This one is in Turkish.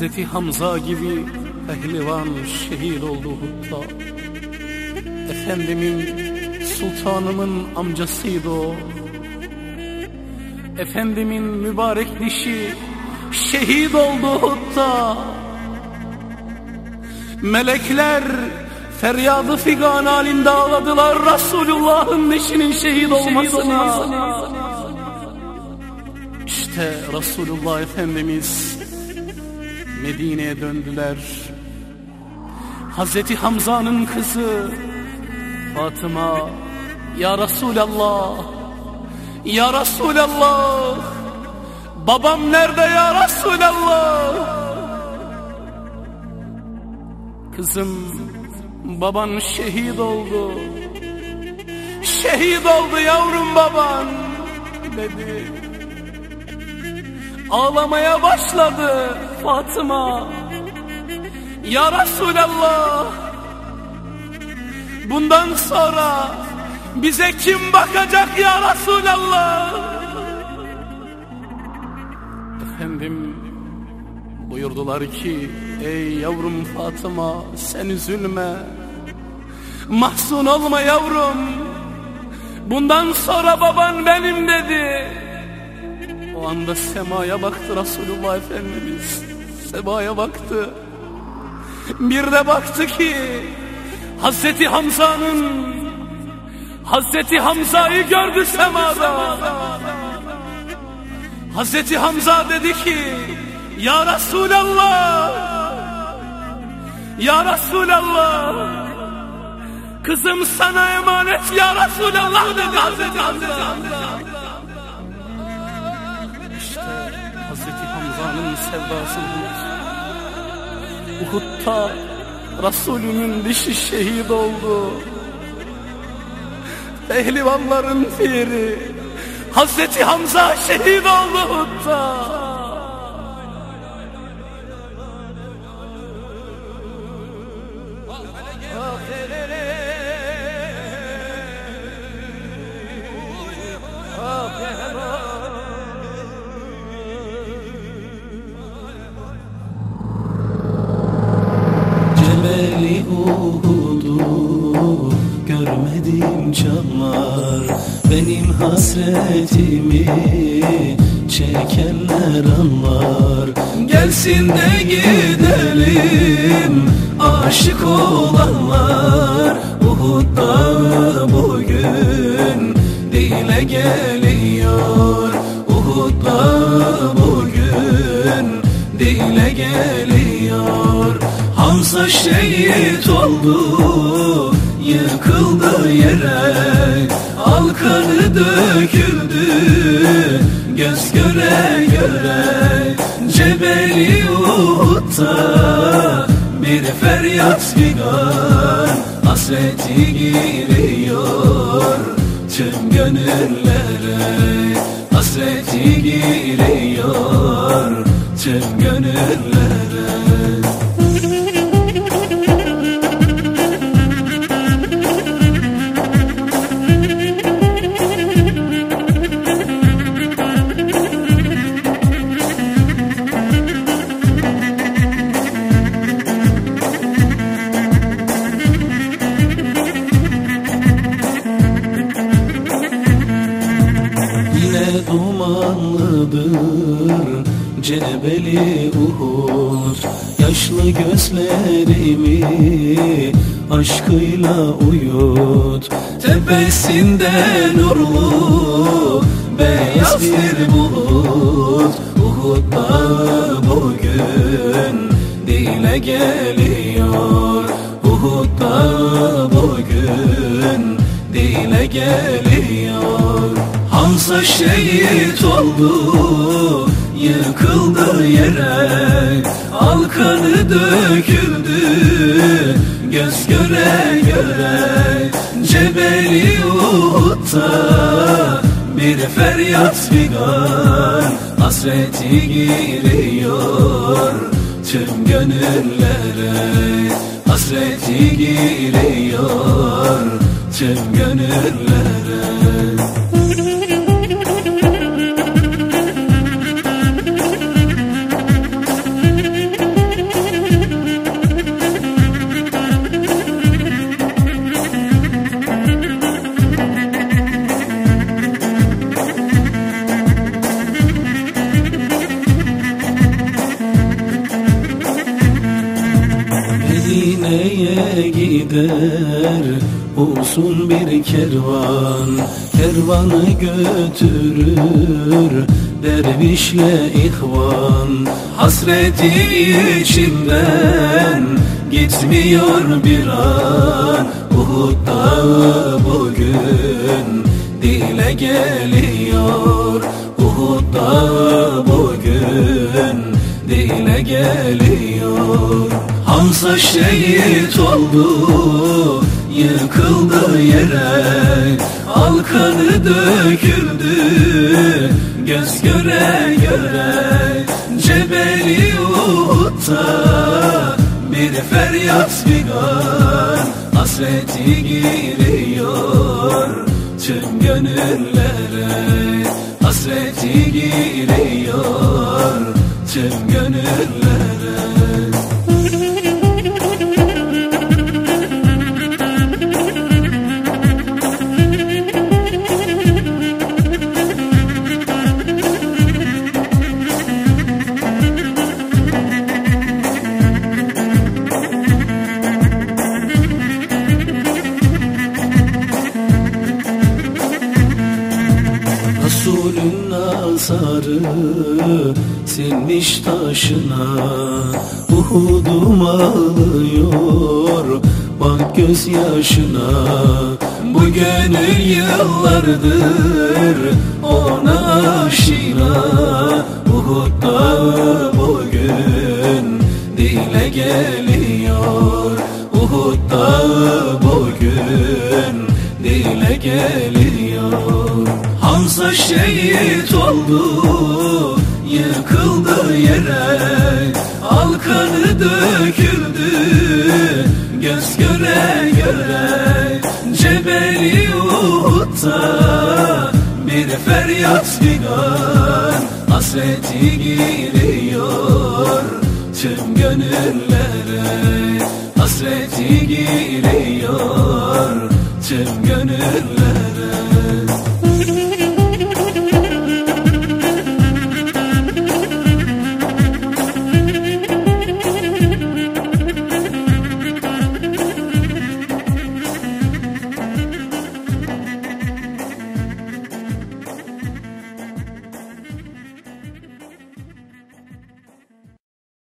Hazreti Hamza gibi pehlivan şehit oldu Hutta. Efendimin sultanımın amcasıydı o. Efendimin mübarek dişi şehit oldu Hutta. Melekler feryadı figan halinde ağladılar Resulullah'ın dişinin şehit olmasına. İşte Resulullah Efendimiz Medine'ye döndüler. Hazreti Hamza'nın kızı Fatıma Ya Resulallah Ya Resulallah Babam nerede ya Resulallah? Kızım baban şehit oldu. Şehit oldu yavrum baban dedi. Ağlamaya başladı Fatıma Ya Resulallah. Bundan sonra bize kim bakacak ya Resulallah? Efendim buyurdular ki ey yavrum Fatıma sen üzülme. Mahzun olma yavrum. Bundan sonra baban benim dedi O anda semaya baktı Resulullah Efendimiz. Semaya baktı. Bir de baktı ki Hazreti Hamza'nın Hazreti Hamza'yı gördü semada. Hazreti Hamza dedi ki Ya Resulallah Ya Resulallah Kızım sana emanet ya Resulallah dedi Hazreti Hamza Hazreti Hamza'nın sevdası Uhud'da Resulünün dişi şehit oldu. Pehlivanların piri Hazreti Hamza şehit oldu Uhud'da çağlar Benim hasretimi çekenler anlar. Gelsin de gidelim aşık olanlar. Uhud'da bugün dile geliyor. Uhud'da bugün dile geliyor. Hamza şehit oldu Yıkıldı yere Alkanı döküldü. Göz göre göre Cebeli Uhud'da Bir feryat figan. Hasreti giriyor Tüm gönüllere Hasreti giriyor dumanlıdır Cebeli Uhud. Yaşlı gözlerimi aşkıyla uyut. Tepesinde nurlu beyaz bir bulut. Uhud'da bugün dile geliyor. Uhud'da bugün dile geliyor Hamza şehit oldu Yıkıldı yere. Alkanı döküldü Göz göre göre. Cebeli Uhud'da Bir feryat figan. Hasreti giriyor Tüm gönüllere. Hasreti giriyor Tüm gönüllere gider Olsun bir kervan. Kervanı götürür Dervişle ihvan. Hasreti içimden Gitmiyor bir an. Uhud dağı bugün Dile geliyor. Uhud dağı bugün Dile geliyor Hamza şehit oldu Yıkıldı yere. Alkanı döküldü Göz göre göre. Cebeli Uhud'da Bir feryat figan Hasreti giriyor Tüm gönüllere. Hasreti giriyor Tüm sinmiş taşına Uhudum ağlıyor. Bak gözyaşına Bu gönül yıllardır ona aşina. Uhud dağı bugün dile geliyor. Uhud dağı bugün dile geliyor. Hamza şehit oldu Yıkıldı yere Alkanı döküldü Göz göre göre Cebeli Uhud'da Bir feryat figan Hasreti giriyor Tüm gönüllere Hasreti giriyor Tüm gönüllere